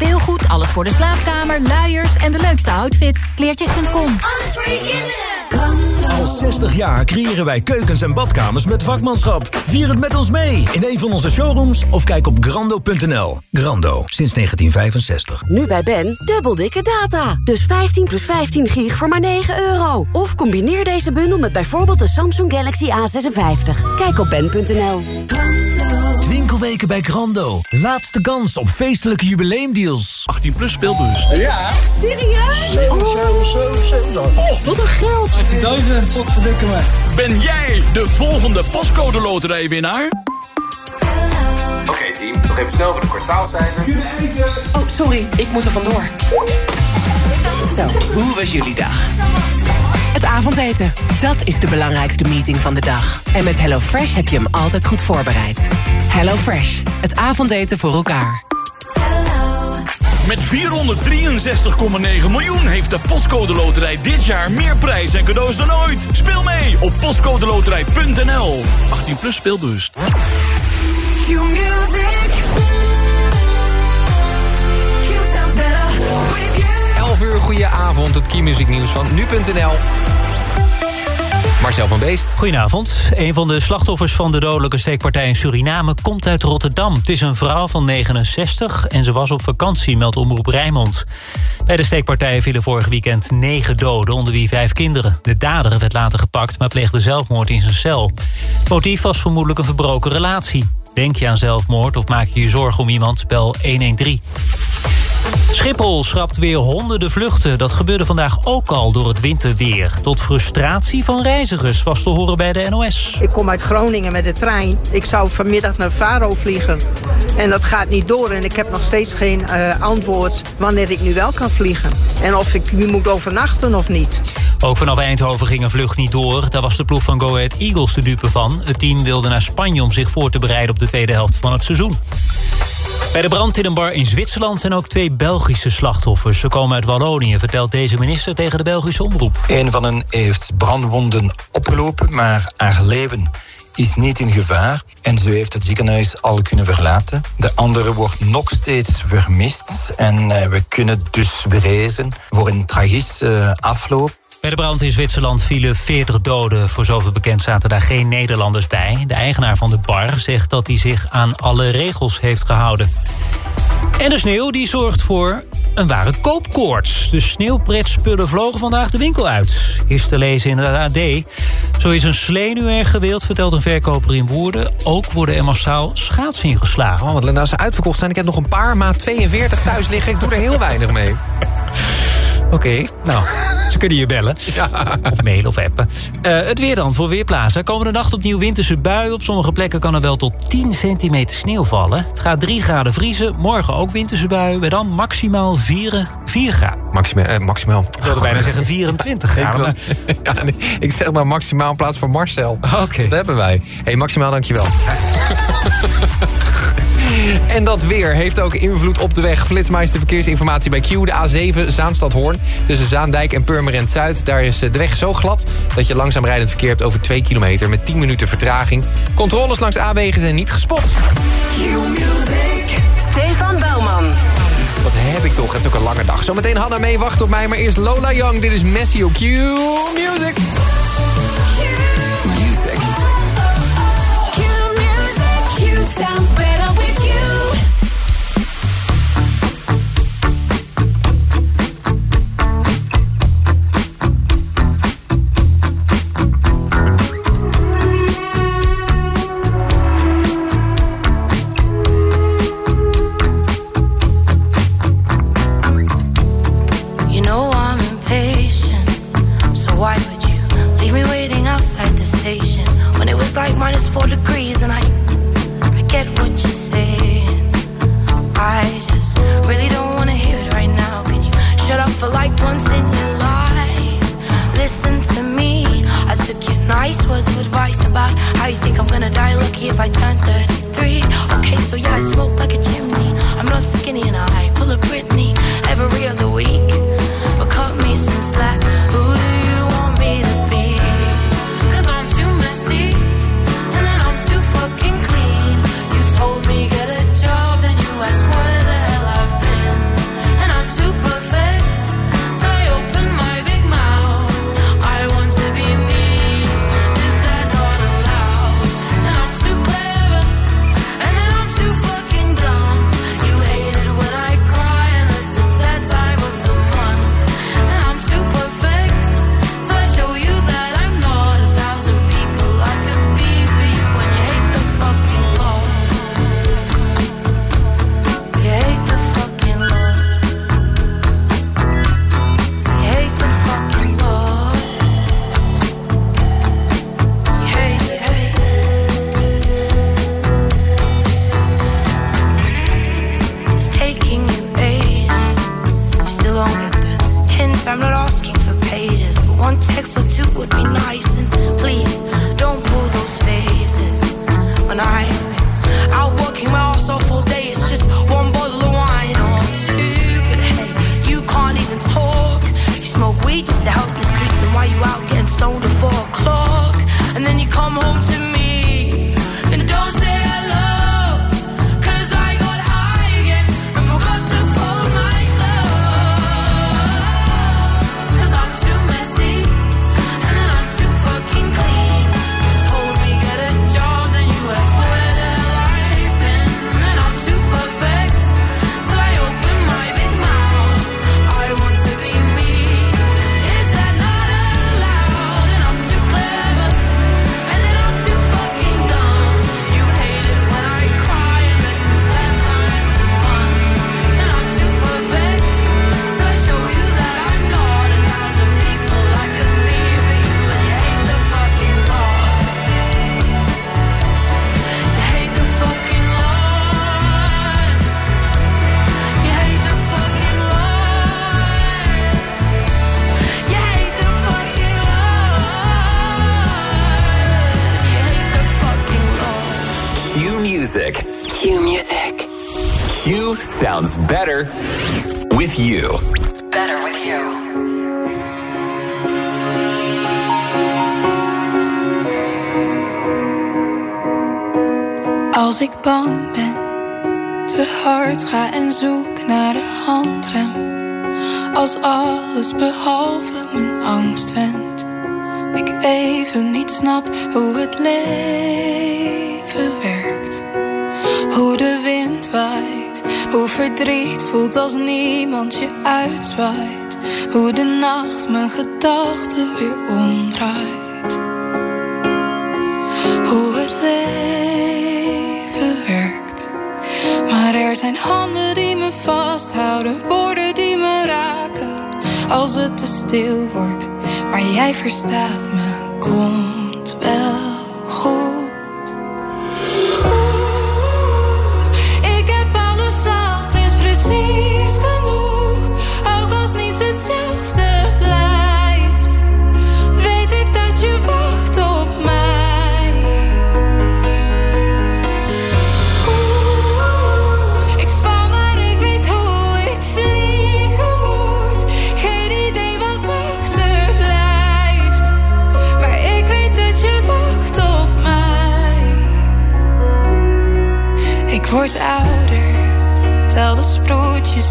speelgoed, alles voor de slaapkamer, luiers en de leukste outfits. Kleertjes.com. Alles voor je kinderen. Al 60 jaar creëren wij keukens en badkamers met vakmanschap. Vier het met ons mee in een van onze showrooms of kijk op grando.nl. Grando, sinds 1965. Nu bij Ben, dubbel dikke data. Dus 15 plus 15 gig voor maar 9 euro. Of combineer deze bundel met bijvoorbeeld de Samsung Galaxy A56. Kijk op ben.nl. Winkelweken bij Grando. Laatste kans op feestelijke jubileumdeals. 18 plus speelbus. Ja. Serieus? 7, 7, 7, 7. Oh, wat een geld. 18.000, wat verdikken me. Ben jij de volgende postcode loterijwinnaar? Oké team, nog even snel voor de kwartaalcijfers. Oh, sorry, ik moet er vandoor. Zo, hoe was jullie dag? Avondeten, dat is de belangrijkste meeting van de dag. En met HelloFresh heb je hem altijd goed voorbereid. HelloFresh, het avondeten voor elkaar. Met 463,9 miljoen heeft de Postcode Loterij dit jaar meer prijs en cadeaus dan ooit. Speel mee op postcodeloterij.nl. 18 plus speelbewust. 12 uur, goede avond. Het Keymusicnieuws Nieuws van nu.nl. Marcel van Beest. Goedenavond. Een van de slachtoffers van de dodelijke steekpartij in Suriname komt uit Rotterdam. Het is een vrouw van 69 en ze was op vakantie, meldt Omroep Rijnmond. Bij de steekpartij vielen vorig weekend negen doden, onder wie vijf kinderen. De dader werd later gepakt, maar pleegde zelfmoord in zijn cel. Motief was vermoedelijk een verbroken relatie. Denk je aan zelfmoord of maak je je zorgen om iemand? Bel 113. Schiphol schrapt weer honderden vluchten. Dat gebeurde vandaag ook al door het winterweer. Tot frustratie van reizigers was te horen bij de NOS. Ik kom uit Groningen met de trein. Ik zou vanmiddag naar Faro vliegen. En dat gaat niet door. En ik heb nog steeds geen uh, antwoord wanneer ik nu wel kan vliegen. En of ik nu moet overnachten of niet. Ook vanaf Eindhoven ging een vlucht niet door. Daar was de ploeg van Go Ahead Eagles de dupe van. Het team wilde naar Spanje om zich voor te bereiden op de tweede helft van het seizoen. Bij de brand in een bar in Zwitserland zijn ook twee Belgische slachtoffers. Ze komen uit Wallonië, vertelt deze minister tegen de Belgische omroep. Een van hen heeft brandwonden opgelopen, maar haar leven is niet in gevaar en ze heeft het ziekenhuis al kunnen verlaten. De andere wordt nog steeds vermist en we kunnen dus vrezen voor een tragische afloop. Bij de brand in Zwitserland vielen 40 doden. Voor zover bekend zaten daar geen Nederlanders bij. De eigenaar van de bar zegt dat hij zich aan alle regels heeft gehouden. En de sneeuw die zorgt voor een ware koopkoorts. De sneeuwpretspullen vlogen vandaag de winkel uit. Is te lezen in de AD. Zo is een slee nu erg gewild, vertelt een verkoper in Woerden. Ook worden er massaal schaatsen ingeslagen. Oh, wat als ze uitverkocht zijn. Ik heb nog een paar maat 42 thuis liggen. Ik doe er heel weinig mee. Oké, okay, nou, ze kunnen je bellen. Ja. Of mailen of appen. Uh, het weer dan voor Weerplaza. Komende nacht opnieuw winterse buien. Op sommige plekken kan er wel tot 10 centimeter sneeuw vallen. Het gaat 3 graden vriezen. Morgen ook winterse buien. En dan maximaal 4, 4 graden. Maximaal, eh, maximaal. Ik wilde bijna zeggen 24 graden. ik, wil, ja, nee, ik zeg maar maximaal in plaats van Marcel. Oké. Okay. Dat hebben wij. Hé, hey, maximaal dankjewel. En dat weer heeft ook invloed op de weg. Flitsmeister verkeersinformatie bij Q, de A7 Zaanstad-Hoorn. Tussen Zaandijk en Purmerend Zuid. Daar is de weg zo glad dat je langzaam rijdend verkeer hebt over 2 kilometer... met 10 minuten vertraging. Controles langs A-wegen zijn niet gespot. Q-music. Stefan Bouwman. Wat heb ik toch? Het is ook een lange dag. Zometeen Hanna mee, wacht op mij. Maar eerst Lola Young. Dit is Messi op Q Music. Music. Q music. Q sounds better Als alles behalve mijn angst wendt. Ik even niet snap hoe het leven werkt. Hoe de wind waait, hoe verdriet voelt als niemand je uitzwaait. Hoe de nacht mijn gedachten weer omdraait. Hoe het leven werkt. Maar er zijn handen vasthouden, woorden die me raken. Als het te stil wordt, maar jij verstaat me, komt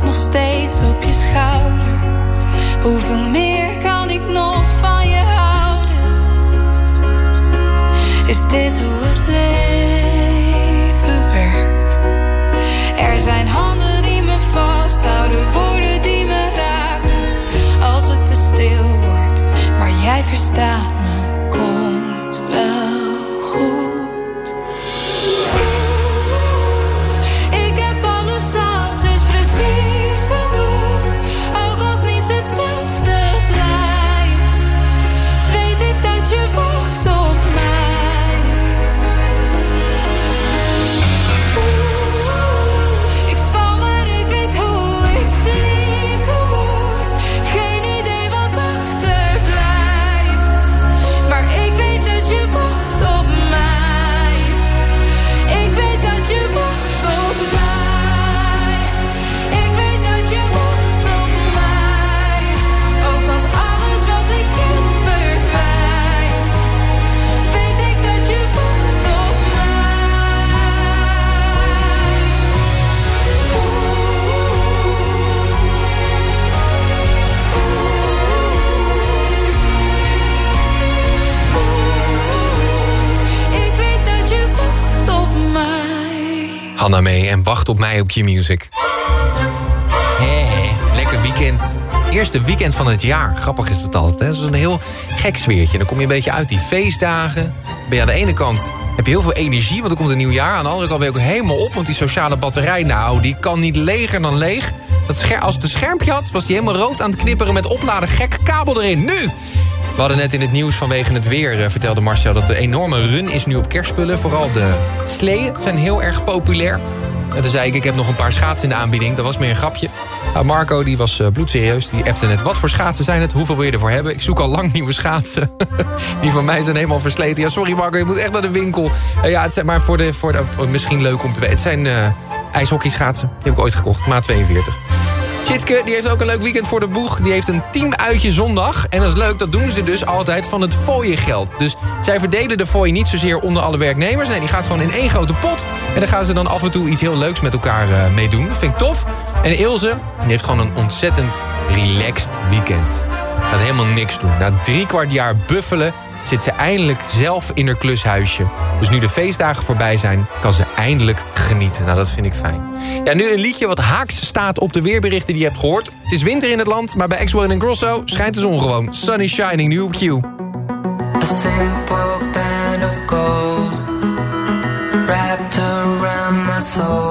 nog steeds op je schouder. Hoeveel meer Q-Music. Hé, lekker weekend. Eerste weekend van het jaar. Grappig is het altijd. Dat is een heel gek sfeertje. Dan kom je een beetje uit die feestdagen. Ben je aan de ene kant heb je heel veel energie, want er komt een nieuw jaar. Aan de andere kant ben je ook helemaal op, want die sociale batterij... nou, die kan niet leger dan leeg. Dat als het een schermpje had, was die helemaal rood aan het knipperen... met opladen, gek kabel erin. Nu! We hadden net in het nieuws vanwege het weer, eh, vertelde Marcel... dat een enorme run is nu op kerstspullen. Vooral de sleeën zijn heel erg populair. En toen zei ik, ik heb nog een paar schaatsen in de aanbieding. Dat was meer een grapje. Nou, Marco die was eh, bloedserieus. Die appte net, wat voor schaatsen zijn het? Hoeveel wil je ervoor hebben? Ik zoek al lang nieuwe schaatsen. die van mij zijn helemaal versleten. Ja, sorry Marco, je moet echt naar de winkel. Eh, ja, het zijn maar voor de, voor voor- misschien leuk om te weten. Het zijn eh ijshockeyschaatsen. Die heb ik ooit gekocht, maat 42. Tjitke die heeft ook een leuk weekend voor de boeg. Die heeft een teamuitje zondag. En dat is leuk, dat doen ze dus altijd van het fooiengeld. Dus zij verdelen de fooi niet zozeer onder alle werknemers. Nee, die gaat gewoon in één grote pot. En daar gaan ze dan af en toe iets heel leuks met elkaar eh, mee doen. Dat vind ik tof. En Ilse die heeft gewoon een ontzettend relaxed weekend. Gaat helemaal niks doen. Na drie kwart jaar buffelen zit ze eindelijk zelf in haar klushuisje. Dus nu de feestdagen voorbij zijn, kan ze eindelijk genieten. Nou, dat vind ik fijn. Ja, nu een liedje wat haaks staat op de weerberichten die je hebt gehoord. Het is winter in het land, maar bij X-One en Grosso schijnt de zon gewoon. Sun is shining, nu op Q. A simple band of gold wrapped around my soul.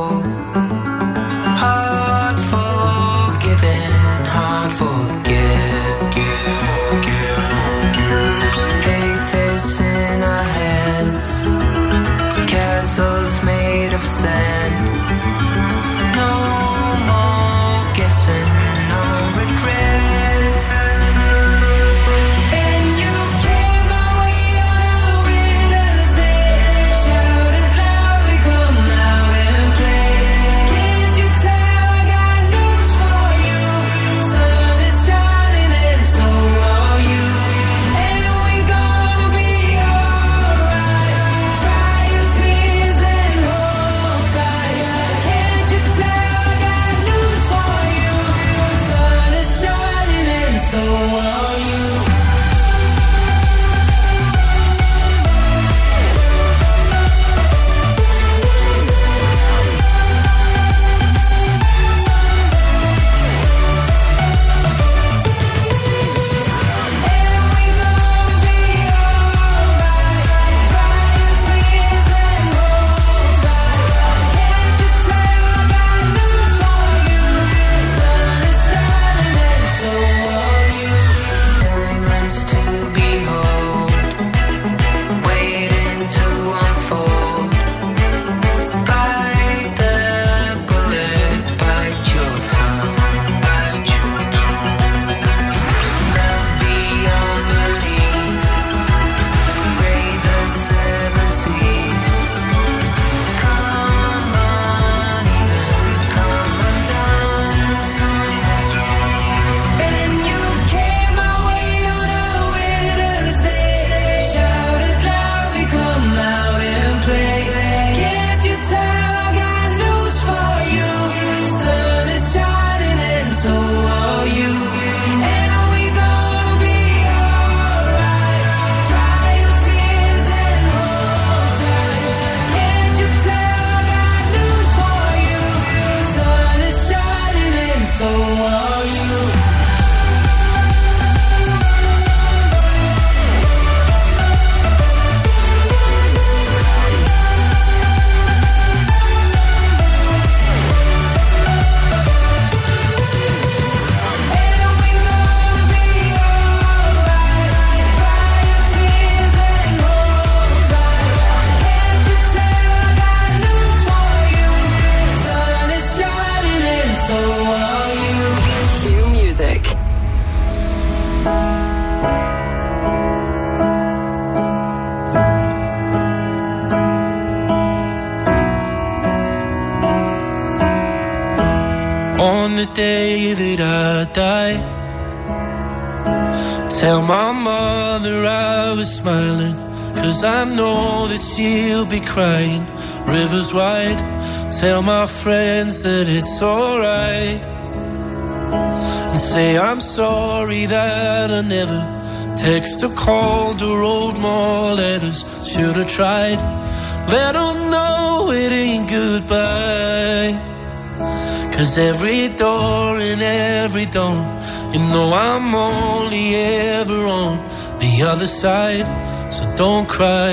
Crying. Rivers wide, tell my friends that it's alright. And say I'm sorry that I never text or called or wrote more letters. Should've tried. Let Let 'em know it ain't goodbye. Cause every door and every dawn, you know I'm only ever on the other side. So don't cry,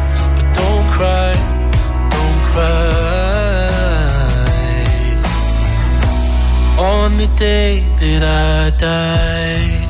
Cry, don't cry. On the day that I die.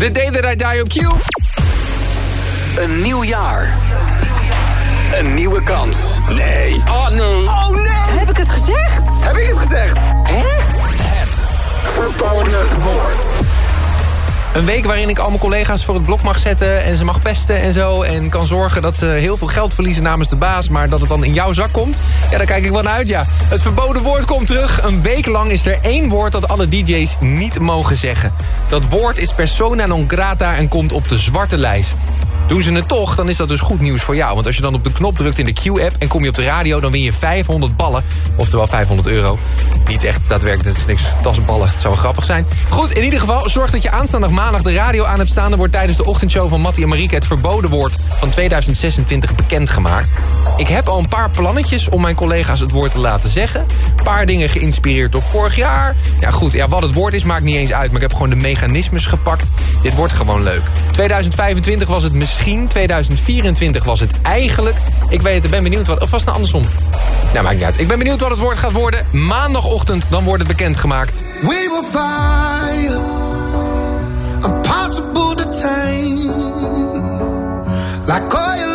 The Day That I Die op Q. Een nieuw jaar. Een nieuwe kans. Nee. Oh nee. Oh nee! Heb ik het gezegd? Heb ik het gezegd? Hè? Het verboden woord. Een week waarin ik al mijn collega's voor het blok mag zetten... en ze mag pesten en zo. En kan zorgen dat ze heel veel geld verliezen namens de baas... maar dat het dan in jouw zak komt. Ja, daar kijk ik wel naar uit, ja. Het verboden woord komt terug. Een week lang is er één woord dat alle DJ's niet mogen zeggen. Dat woord is persona non grata en komt op de zwarte lijst. Doen ze het toch, dan is dat dus goed nieuws voor jou. Want als je dan op de knop drukt in de Q-app en kom je op de radio... dan win je 500 ballen, oftewel 500 euro. Niet echt daadwerkelijk, het is niks tassenballen. Het zou wel grappig zijn. Goed, in ieder geval, zorg dat je aanstaande maandag de radio aan hebt staan. Er wordt tijdens de ochtendshow van Mattie en Marieke... het verboden woord van 2026 bekendgemaakt. Ik heb al een paar plannetjes om mijn collega's het woord te laten zeggen. Een paar dingen geïnspireerd op vorig jaar. Ja goed, ja, wat het woord is maakt niet eens uit... maar ik heb gewoon de mechanismes gepakt. Dit wordt gewoon leuk. 2025 was het misschien, 2024 was het eigenlijk. Ik weet het, ben benieuwd wat... Of was het nou andersom? Nou, maakt niet uit. Ik ben benieuwd wat het woord gaat worden. Maandagochtend, dan wordt het bekendgemaakt. We will fire, impossible to tame, like oil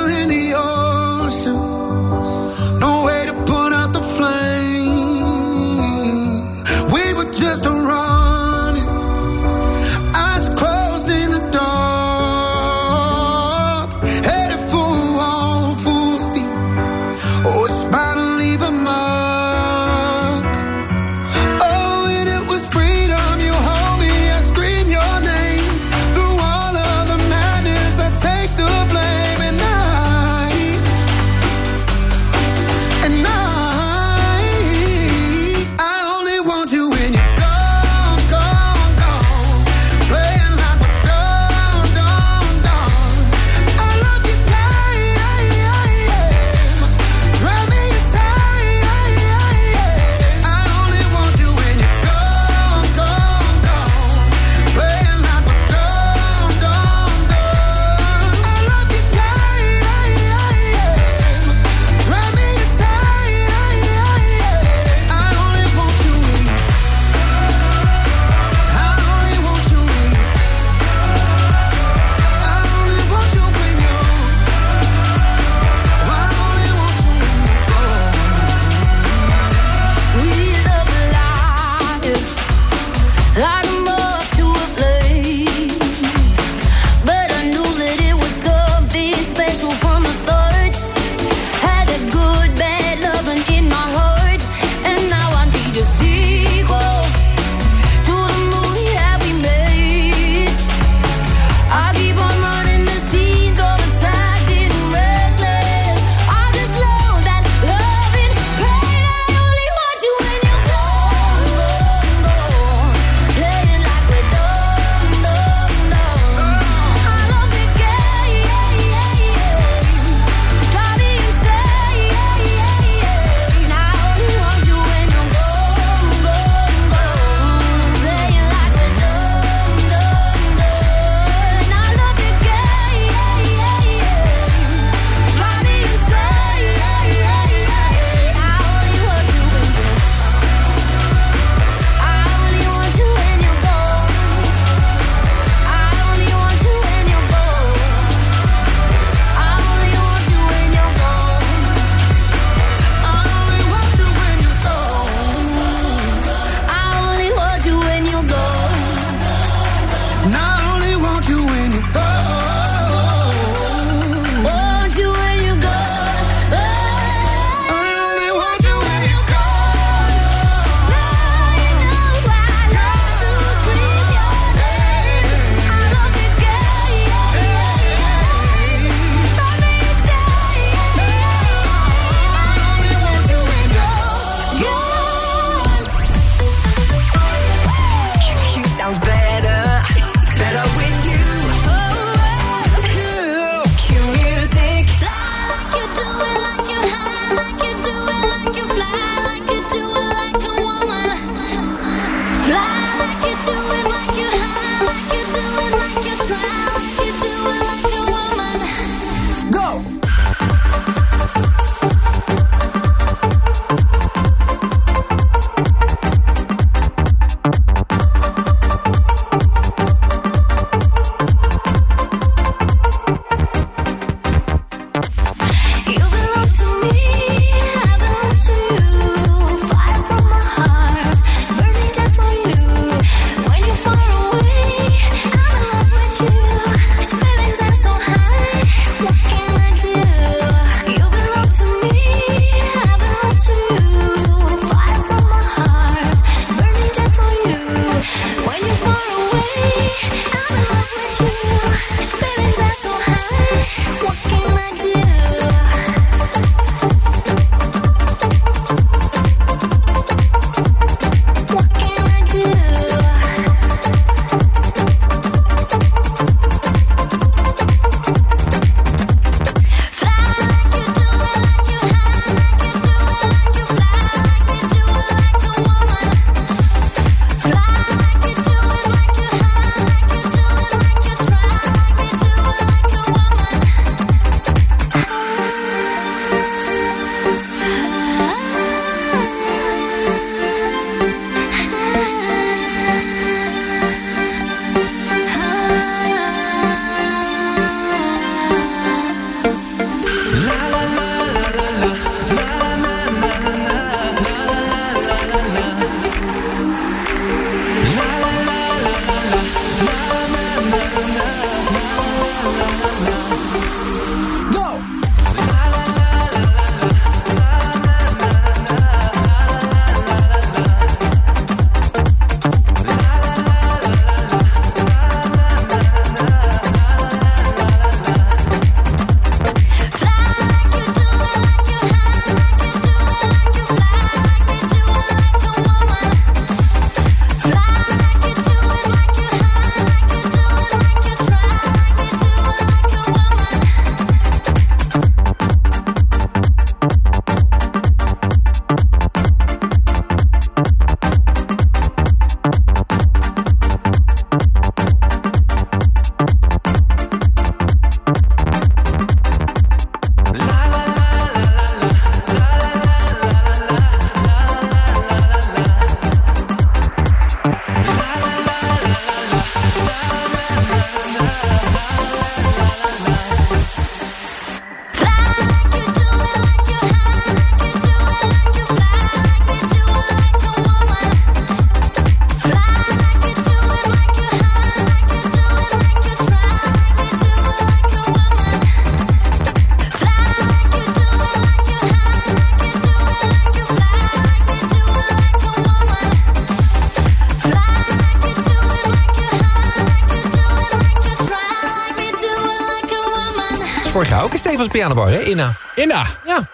Stefans Pianobar, hè? Inna. Inna? Ja.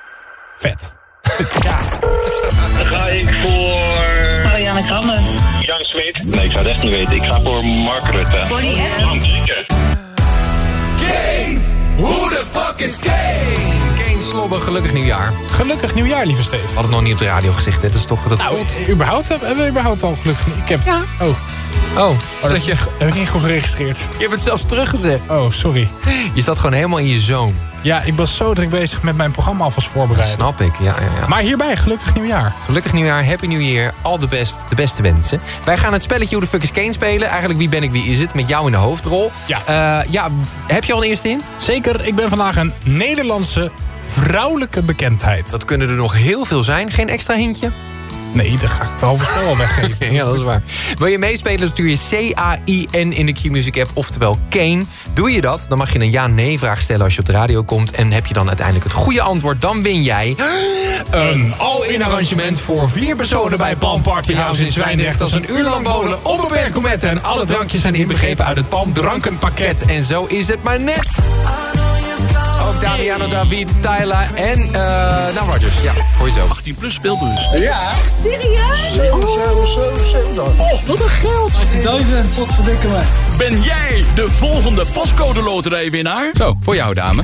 Vet. Dan ga ik voor... Marianne Kramer. Jan Smit. Nee, ik zou het echt niet weten. Ik ga voor Mark Rutte. Bonnie F. Kane! Who the fuck is Kane? Kane Slobben, gelukkig nieuwjaar. Gelukkig nieuwjaar, lieve Steve. Had het nog niet op de radio gezegd, hè? Dat is toch... Dat Nou, voelt- überhaupt, hebben we überhaupt al gelukkig... Ik heb... Ja. Oh. Oh, dat zat je... heb ik niet goed geregistreerd. Je hebt het zelfs teruggezet. Oh, sorry. Je zat gewoon helemaal in je zone. Ja, ik was zo druk bezig met mijn programma alvast voorbereiden. Snap ik, ja, ja, ja. Maar hierbij, gelukkig nieuwjaar. Gelukkig nieuwjaar, happy new year, all the best, de beste wensen. Wij gaan het spelletje Hoe de fuck is Kane spelen. Eigenlijk Wie ben ik, wie is het, met jou in de hoofdrol. Ja. Eh, ja, heb je al een eerste hint? Zeker, ik ben vandaag een Nederlandse vrouwelijke bekendheid. Dat kunnen er nog heel veel zijn. Geen extra hintje? Nee, dan ga ik het halve spel al weggeven. ja, dat is waar. Wil je meespelen, stuur je C-A-I-N in de Q-Music app, oftewel Kane. Doe je dat, dan mag je een ja-nee-vraag stellen als je op de radio komt. En heb je dan uiteindelijk het goede antwoord, dan win jij... Een all-in arrangement voor vier personen bij Palm Party House in Zwijndrecht... als een uur lang bowlen, onbeperkt gourmetten... en alle drankjes zijn inbegrepen uit het Palm drankenpakket. En zo is het maar net. Damiano, David, Tyler en uh, nou Rogers. Ja, hoor je zo. 18 plus speelbus. Ja. Echt serieus? 7, 7, 7, 7 dan. Oh, wat een geld. 18.000, wat verdikken me. Ben jij de volgende postcode loterijwinnaar? Zo, voor jou dame.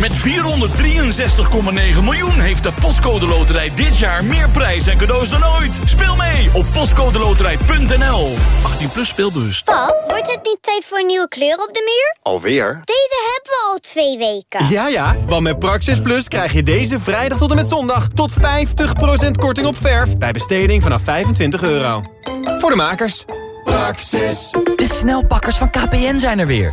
Met 463,9 miljoen heeft de Postcode Loterij dit jaar meer prijs en cadeaus dan ooit. Speel mee op postcodeloterij.nl. 18 plus speelbus. Pap, wordt het niet tijd voor een nieuwe kleur op de muur? Alweer? Deze hebben we al twee weken. Ja, ja, want met Praxis Plus krijg je deze vrijdag tot en met zondag... tot 50% korting op verf bij besteding vanaf 25 euro. Voor de makers. Praxis. De snelpakkers van KPN zijn er weer.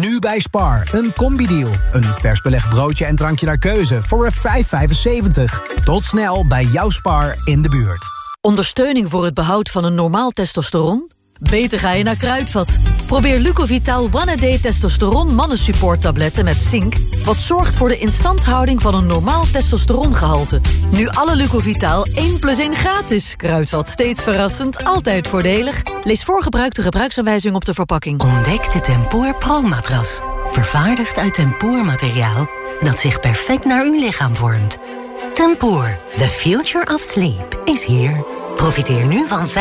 Nu bij Spar, een combi-deal. Een vers belegd broodje en drankje naar keuze voor een 5,75. Tot snel bij jouw Spar in de buurt. Ondersteuning voor het behoud van een normaal testosteron? Beter ga je naar Kruidvat. Probeer Lucovital One A Day Testosteron Mannensupport tabletten met zink... wat zorgt voor de instandhouding van een normaal testosterongehalte. Nu alle Lucovital 1 plus 1 gratis. Kruidvat, steeds verrassend, altijd voordelig. Lees voor gebruik de gebruiksaanwijzing op de verpakking. Ontdek de Tempoor Pro-matras. Vervaardigd uit tempoormateriaal dat zich perfect naar uw lichaam vormt. Tempoor, the future of sleep, is here. Profiteer nu van 15%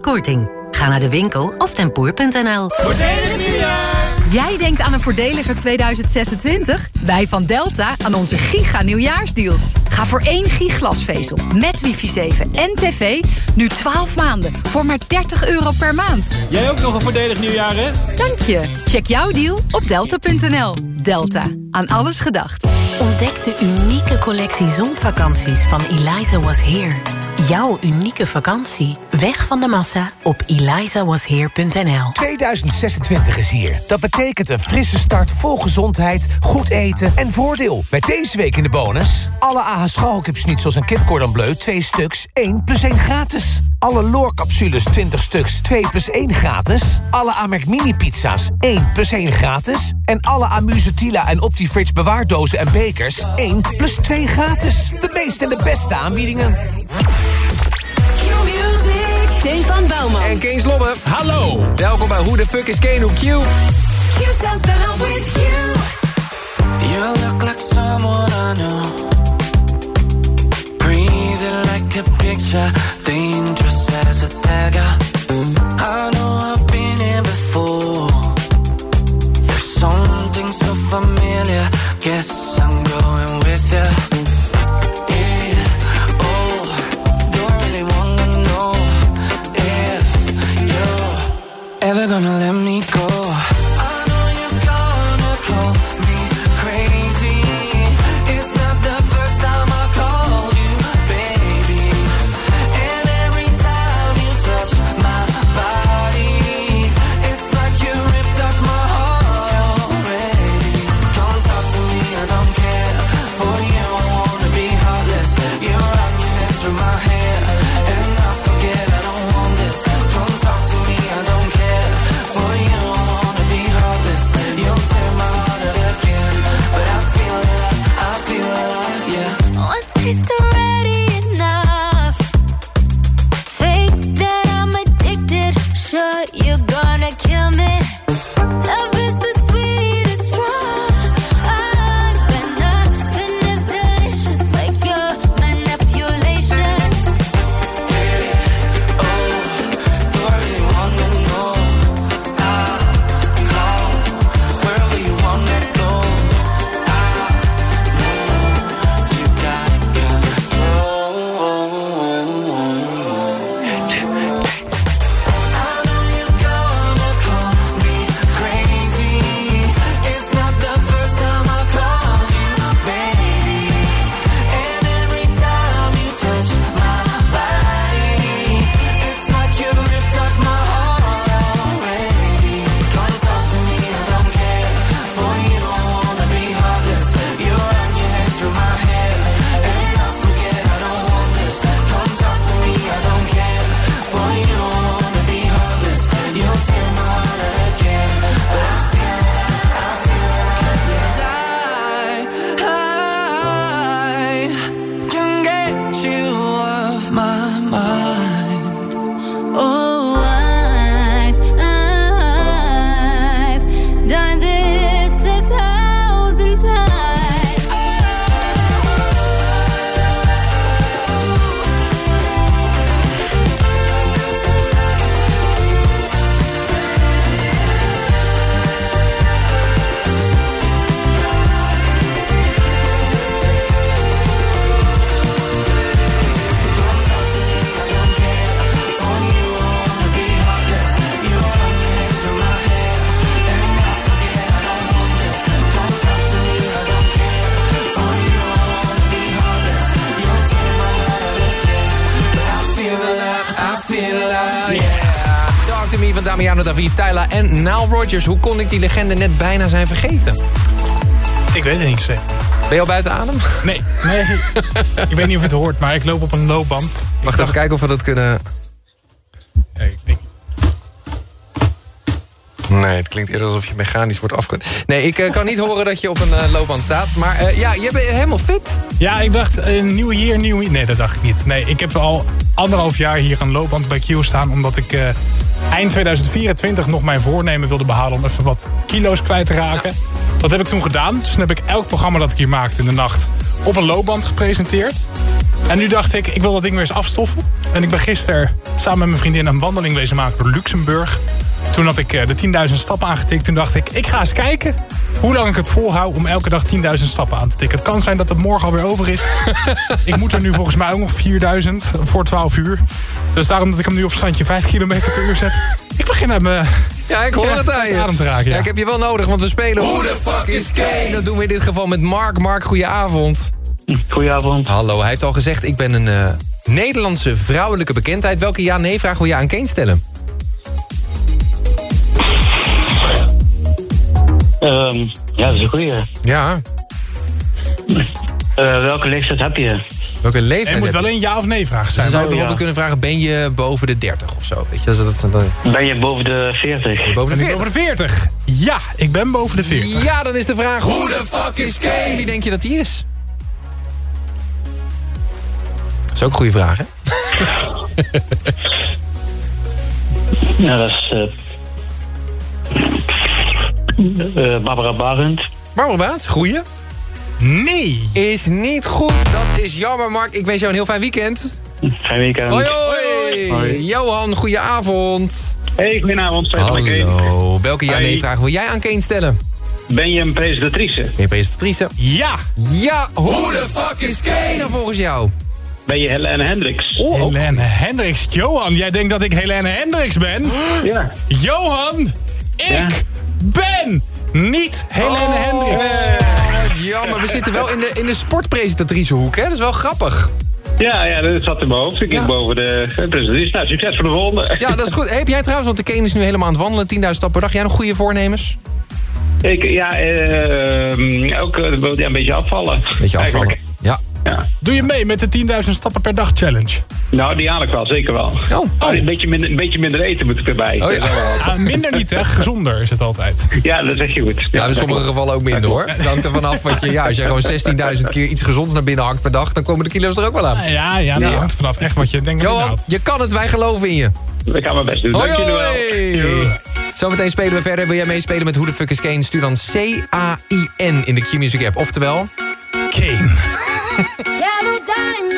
korting. Ga naar de winkel of tempoor.nl. Voordelig nieuwjaar! Jij denkt aan een voordeliger 2026? Wij van Delta aan onze giga nieuwjaarsdeals. Ga voor één giglasvezel met wifi 7 en tv nu 12 maanden voor maar 30 euro per maand. Jij ook nog een voordelig nieuwjaar, hè? Dank je. Check jouw deal op delta.nl. Delta. Aan alles gedacht. Ontdek de unieke collectie zonvakanties van Eliza Was Here. Jouw unieke vakantie. Weg van de massa op elizawasheer.nl 2026 is hier. Dat betekent een frisse start vol gezondheid, goed eten en voordeel. Met deze week in de bonus... alle AH schalkipsnitzels en kipcordon bleu 2 stuks 1 plus 1 gratis. Alle loorcapsules 20 stuks 2 plus 1 gratis. Alle Amerk mini pizza's 1 plus 1 gratis. En alle Amuse Tila en Optifridge bewaardozen en bekers 1 plus 2 gratis. De meeste en de beste aanbiedingen. Stefan Bouwman. En Kees Lobbe. Hallo. Welkom bij Hoe de Fuck is Kane op Q. Q sounds better with you. You look like someone I know. Breathing like a picture, dangerous as a dagger. En Nile Rodgers. Hoe kon ik die legende net bijna zijn vergeten? Ik weet het niet zeker. Ben je al buiten adem? Nee, nee. ik weet niet of je het hoort, maar ik loop op een loopband. Wacht even kijken of we dat kunnen... Nee, het klinkt eerder alsof je mechanisch wordt afge... Nee, ik eh, kan niet horen dat je op een eh, loopband staat. Maar eh, ja, je bent helemaal fit. Ja, ik dacht, een nieuw year, nieuw... Nee, dat dacht ik niet. Nee, ik heb al anderhalf jaar hier een loopband bij Q staan... omdat ik eind 2024 nog mijn voornemen wilde behalen... om even wat kilo's kwijt te raken. Dat heb ik toen gedaan. Dus toen heb ik elk programma dat ik hier maakte in de nacht... op een loopband gepresenteerd. En nu dacht ik, ik wil dat ding weer eens afstoffen. En ik ben gisteren samen met mijn vriendin een wandeling wezen maken door Luxemburg. Toen had ik eh, de 10.000 stappen aangetikt. Toen dacht ik, ik ga eens kijken hoe lang ik het volhoud om elke dag 10.000 stappen aan te tikken. Het kan zijn dat het morgen alweer over is. ik moet er nu volgens mij ook nog 4.000 voor 12 uur. Dus daarom dat ik hem nu op standje 5 km per uur zet. Ik begin uit mijn... Ja, ik hoor het aan je. adem te raken, Ja. ja. ik heb je wel nodig, want we spelen... Who the fuck is Kane? Dat doen we in dit geval met Mark. Mark, goedenavond. Goedenavond. Hallo, hij heeft al gezegd, ik ben een eh, Nederlandse vrouwelijke bekendheid. Welke ja-nee-vraag wil je aan Kane stellen? Ehm, ja, dat is een goeie. Ja. Eh, welke leeftijd heb je? Welke leeftijd Het moet wel je? een ja of nee vraag Dus zijn. dan zou je Oh, bijvoorbeeld ja. kunnen vragen, ben je boven de 30 of zo? Weet je, dat, dat, dat, Ben je boven de 40? boven Ben de ik 40? boven de 40? Ja, ik ben boven de 40. Ja, dan is de vraag, hoe de fuck is Kane? Wie denk je dat hij is? Dat is ook een goede vraag, hè? Ja, dat is... eh, eh, Barbara Barend. Barbara Baat, goeie. Nee. Is niet goed. Dat is jammer, Mark. Ik wens jou een heel fijn weekend. Fijn weekend. Hoi, hoi. Hoi. Johan, goedenavond. Hey, goedenavond. Hallo. Welke ja-nee Hey. vraag wil jij aan Kane stellen? Ben je een presentatrice? Ben je presentatrice? Ja. Ja. Hoe de fuck is Kane volgens jou? Ben je Helene Hendricks? Oh, ook. Helene Hendricks. Johan, jij denkt dat ik Helene Hendricks ben? Ja. Johan, ik Ja. ben niet Helene Oh, Hendricks. jammer. We zitten wel in de, in de sportpresentatricehoek, hè? Dat is wel grappig. Ja, ja, dat zat in mijn hoofd. Ik ging Ja. boven de presentatrice. Nou, succes voor de volgende. Ja, dat is goed. Heb jij trouwens, want de Kane is nu helemaal aan het wandelen, 10.000 stappen per dag. Jij nog goede voornemens? Ik, ja, eh, ook wil ja, een beetje afvallen. Beetje afvallen. Ja. Ja. Doe je mee met de 10.000 stappen per dag challenge? Nou, die haal ik wel, zeker wel. Oh. Maar Een, beetje minder, een beetje minder eten moet ik erbij. Oh, ja. Ah, minder niet, hè? Gezonder is het altijd. ja, dat zeg je goed. Ja, in sommige gevallen ook minder hoor. Het hangt er vanaf wat je. Ja, als je gewoon 16.000 keer iets gezonds naar binnen hangt per dag, dan komen de kilo's er ook wel aan. Ja, ja, dat Ja. hangt vanaf echt wat je denkt. Johan, je kan het, wij geloven in je. Ik ga mijn best doen. Hoi, Dank jullie wel. Zometeen spelen we verder. Wil jij meespelen met Hoe de fuck is Kane? Stuur dan C-A-I-N in de Q-Music app. Oftewel... Kane.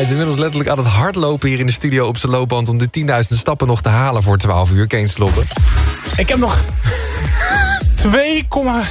is inmiddels letterlijk aan het hardlopen hier in de studio op zijn loopband... om de 10.000 stappen nog te halen voor 12 uur. Kees Sloppen. Ik heb nog 2600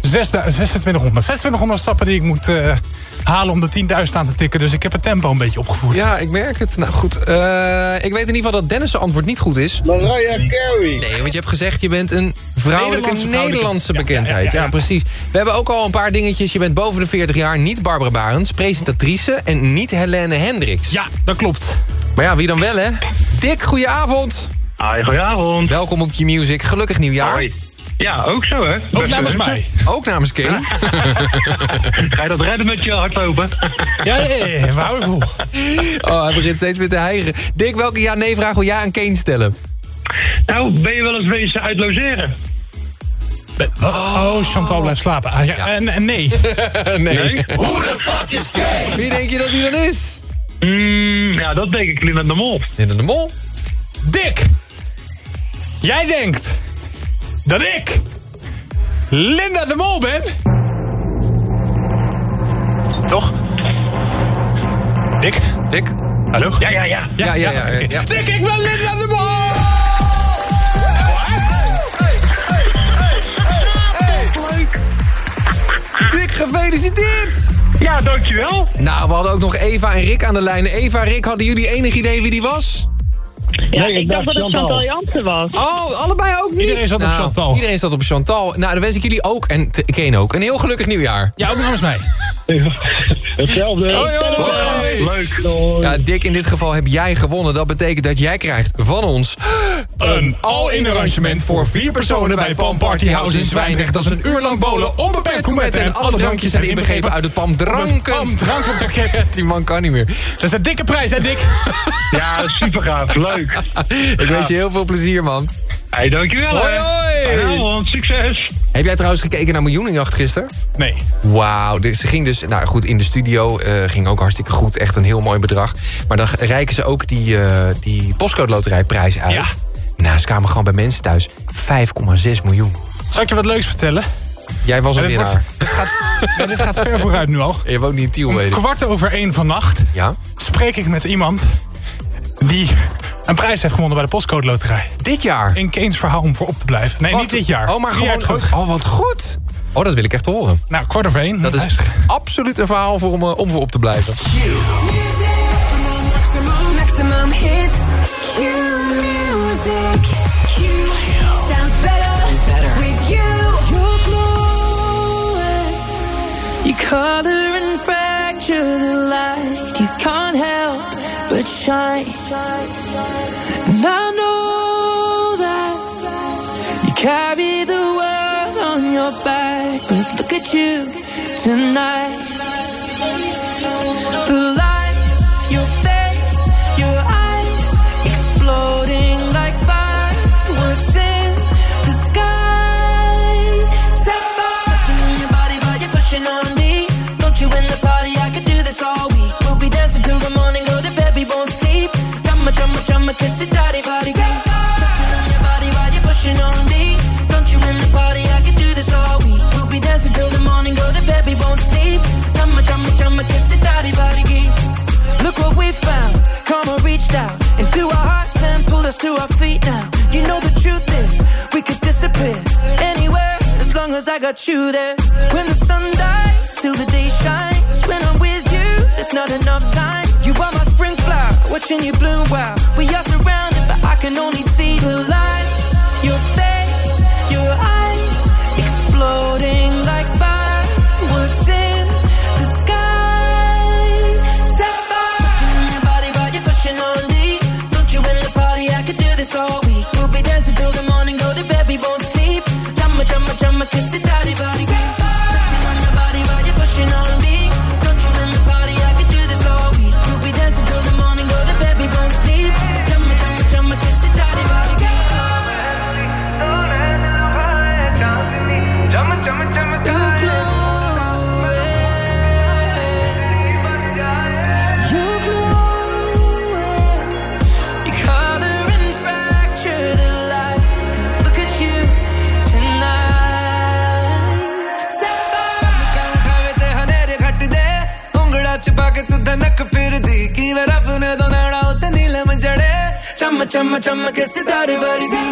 2600 stappen die ik moet eh, halen om de 10.000 aan te tikken. Dus ik heb het tempo een beetje opgevoerd. Ja, ik merk het. Nou goed, eh, ik weet in ieder geval dat Dennis' antwoord niet goed is. Mariah Carey. Nee, want je hebt gezegd je bent een vrouwelijke Nederlandse bekendheid. Ja, ja, ja, ja. precies. We hebben ook al een paar dingetjes. Je bent boven de 40 jaar, niet Barbara Barends, presentatrice en niet Helene Hendricks. Ja, dat klopt. Maar ja, wie dan wel hè? Dick, goedenavond. Hi, goedenavond. Welkom op Q-Music. Gelukkig nieuwjaar. Hoi. Ja, ook zo hè. Ook namens mij. Ook namens Kane. Ga je dat redden met je hardlopen? Ja, ja, we houden vol. Oh, hij begint steeds weer te hijgen. Dick, welke ja-nee-vraag wil jij aan Kane stellen? Nou, ben je wel eens wezen uit logeren? Oh, Chantal blijft slapen. Ah, ja. En, en nee. nee. Hoe de fuck is gay? Wie denk je dat hij dan is? Mm, ja, dat denk ik Linda de Mol. Linda de Mol? Dick, jij denkt dat ik Linda de Mol ben? Toch? Dick? Dick? Hallo? Ja, ja, ja. Ja, ja, ja. Dick, ik ben Linda de Mol! Dick, gefeliciteerd! Ja, dankjewel. Nou, we hadden ook nog Eva en Rick aan de lijn. Eva, Rick, hadden jullie enig idee wie die was? Ja, ik dacht dat het Chantal Jansen was. Oh, allebei ook niet? Iedereen zat op Nou, Chantal. Iedereen zat op Chantal. Nou, dan wens ik jullie ook, en Kane ook, een heel gelukkig nieuwjaar. Ja, ook namens mij. Hetzelfde. Hoi, hoi, hoi. Leuk. Ja, Dick, in dit geval heb jij gewonnen. Dat betekent dat jij krijgt van ons... Een all-in arrangement voor vier personen bij Palm Party House in Zwijndrecht. Dat is een uur lang bowlen, onbeperkt gourmetten en alle drankjes zijn inbegrepen uit uit het Pam Dranken. Pam Drankenpakket. Die man kan niet meer. Dat is een dikke prijs, hè, Dick? Ja, super gaaf. Leuk. Ik wens je heel veel plezier, man. Hey, dankjewel. Hoi, hoi. Fijne avond, succes. Heb jij trouwens gekeken naar Miljoenenjacht gisteren? Nee. Wauw, dus ze ging dus, nou goed, in de studio eh, ging ook hartstikke goed. Echt een heel mooi bedrag. Maar dan reiken ze ook die, eh die postcode loterijprijs uit. Ja. Nou, ze kwamen gewoon bij mensen thuis. 5,6 miljoen. Zal ik je wat leuks vertellen? Jij was een dit, winnaar. wordt- dit, gaat, ja, dit gaat ver vooruit nu al. Je woont niet in Tiel, Om weet ik. kwart over één vannacht Ja? spreek ik met iemand die een prijs heeft gewonnen bij de postcode loterij. Dit jaar? In Keens verhaal om voor op te blijven. Nee, Wat? niet dit jaar. Oh, maar gewoon... terug. Oh, wat goed. Oh, dat wil ik echt horen. Nou, kwart over één. Dat is Luister. absoluut een verhaal voor om, eh, om voor op te blijven. You color and fracture shine. And I know that you carry the world on your back. But look at you tonight. The lights, kiss it, daddy, body, Touching on your body while you're pushing on me. Don't you in the party? I could do this all week. We'll be dancing till the morning, go to bed, we won't sleep. Chumma, chumma, chumma, kiss it, daddy, body, Look what we found. Karma reached out into our hearts and pulled us to our feet now. You know the truth is, we could disappear anywhere as long as I got you there. When the sun watching you bloom wild. We are surrounded, but I can only see the lights. Your face, your eyes, exploding चम चम के सितारे बरसी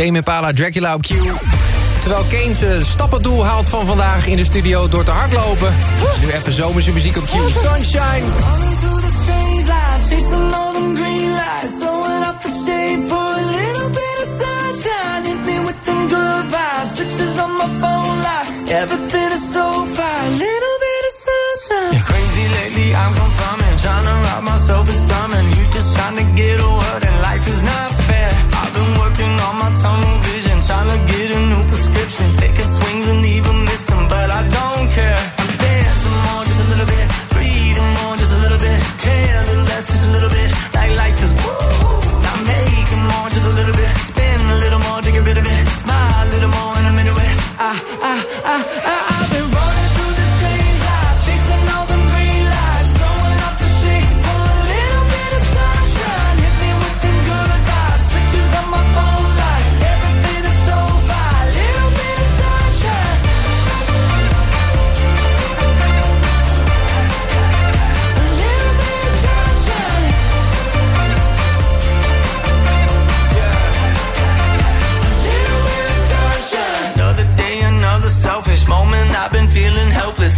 Tame Impala, Dracula op Q. Terwijl Kane zijn stappendoel haalt van vandaag in de studio door te hardlopen. Nu even zomerse muziek op Q. Sunshine. Crazy lately, I'm confirming, trying to myself. You just trying to get.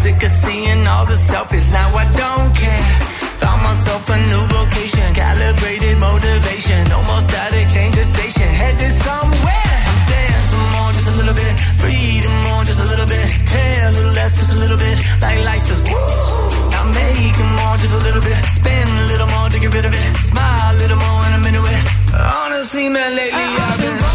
sick of seeing all the selfies. Now I don't care. Found myself a new vocation, calibrated motivation. Almost static, change of station, headed somewhere. I'm staying some more, just a little bit. Breathing more, just a little bit. Care a little less, just a little bit. Like life is I'm making more, just a little bit. Spend a little more to get rid of it. Smile a little more, and I'm into it. Honestly, man, lately I've been.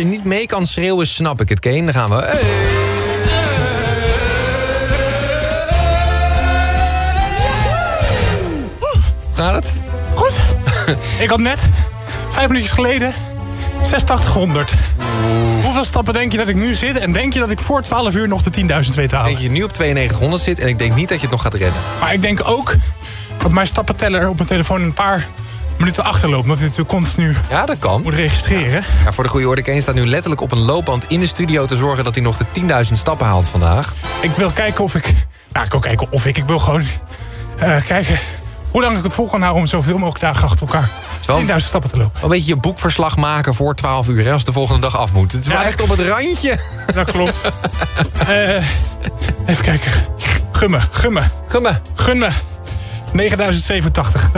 Je niet mee kan schreeuwen, snap ik het, Kane. Dan gaan we... Hey. Gaat het? Goed. ik had net, vijf minuutjes geleden, 8600. Hoeveel stappen denk je dat ik nu zit? En denk je dat ik voor 12 uur nog de 10.000 weet te halen? Ik denk dat je nu op 9200 zit en ik denk niet dat je het nog gaat redden. Maar ik denk ook dat mijn stappenteller op mijn telefoon een paar minuten achterloopt. Omdat hij natuurlijk continu ja, dat kan. moet registreren. Ja, voor de goede orde, Kane staat nu letterlijk op een loopband in de studio... te zorgen dat hij nog de 10.000 stappen haalt vandaag. Ik wil kijken of ik... Nou, ik wil kijken of ik... Ik wil gewoon uh, kijken hoe lang ik het vol kan houden... om zoveel mogelijk dagen achter elkaar 10.000 stappen te lopen. Een beetje je boekverslag maken voor 12 uur... Hè, als de volgende dag af moet. Het is ja, wel echt op het randje. Dat klopt. uh, even kijken. Gumme, gumme. Gumme. Gumme. 9087.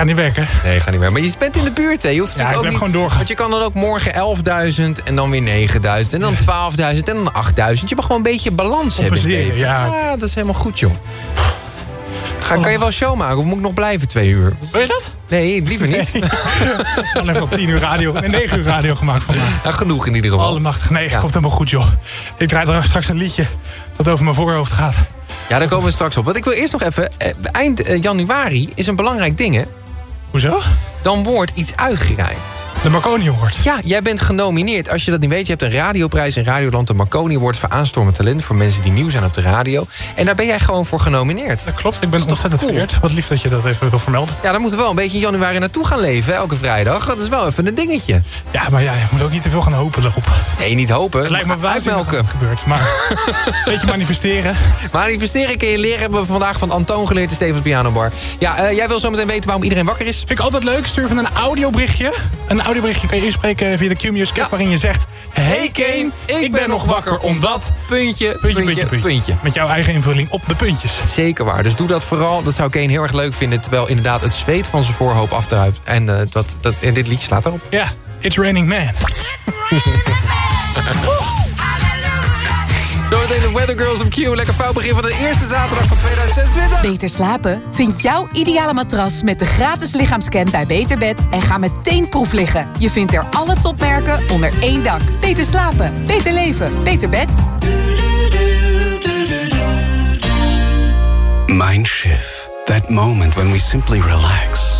Gaat niet werken. Nee, gaat niet werken. Maar je bent in de buurt, hè? Je hoeft ja, ik ook ben niet, gewoon doorgaan. Want je kan dan ook morgen 11.000 en dan weer 9.000 en dan 12.000 en dan 8.000. Je mag gewoon een beetje balans hebben. Ja. ja, dat is helemaal goed, joh. Ga, kan je wel show maken of moet ik nog blijven twee uur? Wil je dat? Nee, liever niet. Nee. Dan even op 10 uur radio en 9 uur radio gemaakt vandaag. Ja, genoeg in ieder geval. Allemachtig. Nee, ja. komt helemaal goed, joh. Ik draai er straks een liedje dat over mijn voorhoofd gaat. Ja, daar komen we straks op. Want ik wil eerst nog even... Eind januari is een belangrijk ding, hè? Hoezo? Dan wordt iets uitgereikt. De Marconi Award. Ja, jij bent genomineerd. Als je dat niet weet, je hebt een radioprijs in Radioland... de Marconi Award voor aanstormend talent... voor mensen die nieuw zijn op de radio. En daar ben jij gewoon voor genomineerd. Dat klopt, ik ben ontzettend cool. vereerd. Wat lief dat je dat even wil vermelden. Ja, dan moeten we wel een beetje in januari naartoe gaan leven, elke vrijdag. Dat is wel even een dingetje. Ja, maar ja, je moet ook niet te veel gaan hopen erop. Nee, niet hopen. Het lijkt me waanzinnig dat het gebeurt, maar een beetje manifesteren. Manifesteren kun je leren, hebben we vandaag van Antoon geleerd... de Stevens Pianobar. Ja, uh, jij wil zo meteen weten waarom iedereen wakker is? Vind ik altijd leuk. Stuur van een audioberichtje. Een audioberichtje kan je inspreken via de Q-Music ja. waarin je zegt... Hey Kane, ik, ik ben, ben nog wakker omdat... Puntje, puntje, puntje, puntje, puntje. Met jouw eigen invulling op de puntjes. Zeker waar. Dus doe dat vooral. Dat zou Kane heel erg leuk vinden. Terwijl inderdaad het zweet van zijn voorhoop afdruipt. En, uh, dat, dat, en dit liedje slaat erop. Ja, It's Raining Man. Zometeen de Weather Girls op Q. Lekker fout begin van de eerste zaterdag van 2026. Beter slapen? Vind jouw ideale matras met de gratis lichaamscan bij Beterbed... en ga meteen proef liggen. Je vindt er alle topmerken onder één dak. Beter slapen, beter leven, beter bed. Mindshift. That moment when we simply relax.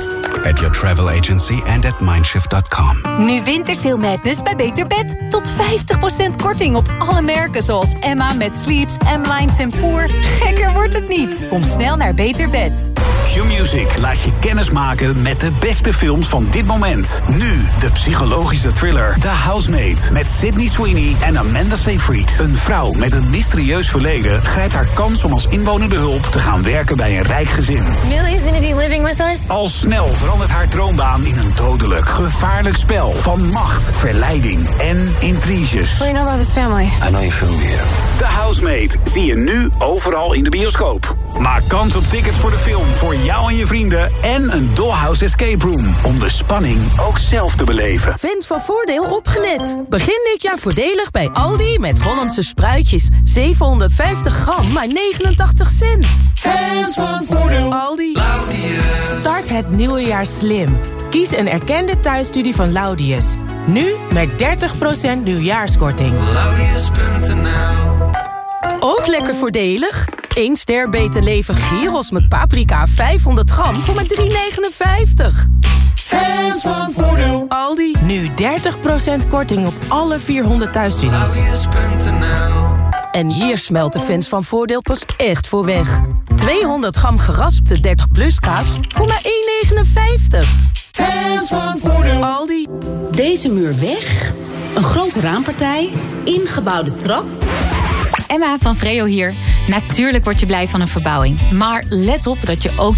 At your travel agency and at mindshift.com. Nu Wintersail Madness bij Beter Bed. Tot 50% korting op alle merken zoals Emma met Sleeps, M-Line Tempoor. Gekker wordt het niet. Kom snel naar Beter Bed. Q-Music laat je kennis maken met de beste films van dit moment. Nu de psychologische thriller The Housemaid met Sydney Sweeney en Amanda Seyfried. Een vrouw met een mysterieus verleden grijpt haar kans om als inwonende hulp te gaan werken bij een rijk gezin. Millie's gonna be living with us. Al snel verandert haar droombaan in een dodelijk, gevaarlijk spel van macht, verleiding en intriges. What do you know about this family? I know you shouldn't be here. The Housemaid zie je nu overal in de bioscoop. Maak kans op tickets voor de film voor jou en je vrienden en een Dollhouse Escape Room om de spanning ook zelf te beleven. Fans van Voordeel opgelet. Begin dit jaar voordelig bij Aldi met Hollandse spruitjes. 750 gram, maar 89 cent. Fans van Voordeel. Aldi. Start het nieuwe jaar slim. Kies een erkende thuisstudie van Laudius. Nu met 30% nieuwjaarskorting. Laudius.nl Ook lekker voordelig. 1 ster beter leven gyros met paprika 500 gram voor maar 3,59. Fans van Voordeel. Aldi. Nu 30% korting op alle 400 thuisstudies. En hier smelt de fans van Voordeel pas echt voor weg. 200 gram geraspte 30 plus kaas voor maar 1,59. Fans van Voordeel. Aldi. Deze muur weg. Een grote raampartij. Ingebouwde trap. Emma van Vreo hier. Natuurlijk word je blij van een verbouwing. Maar let op dat je ook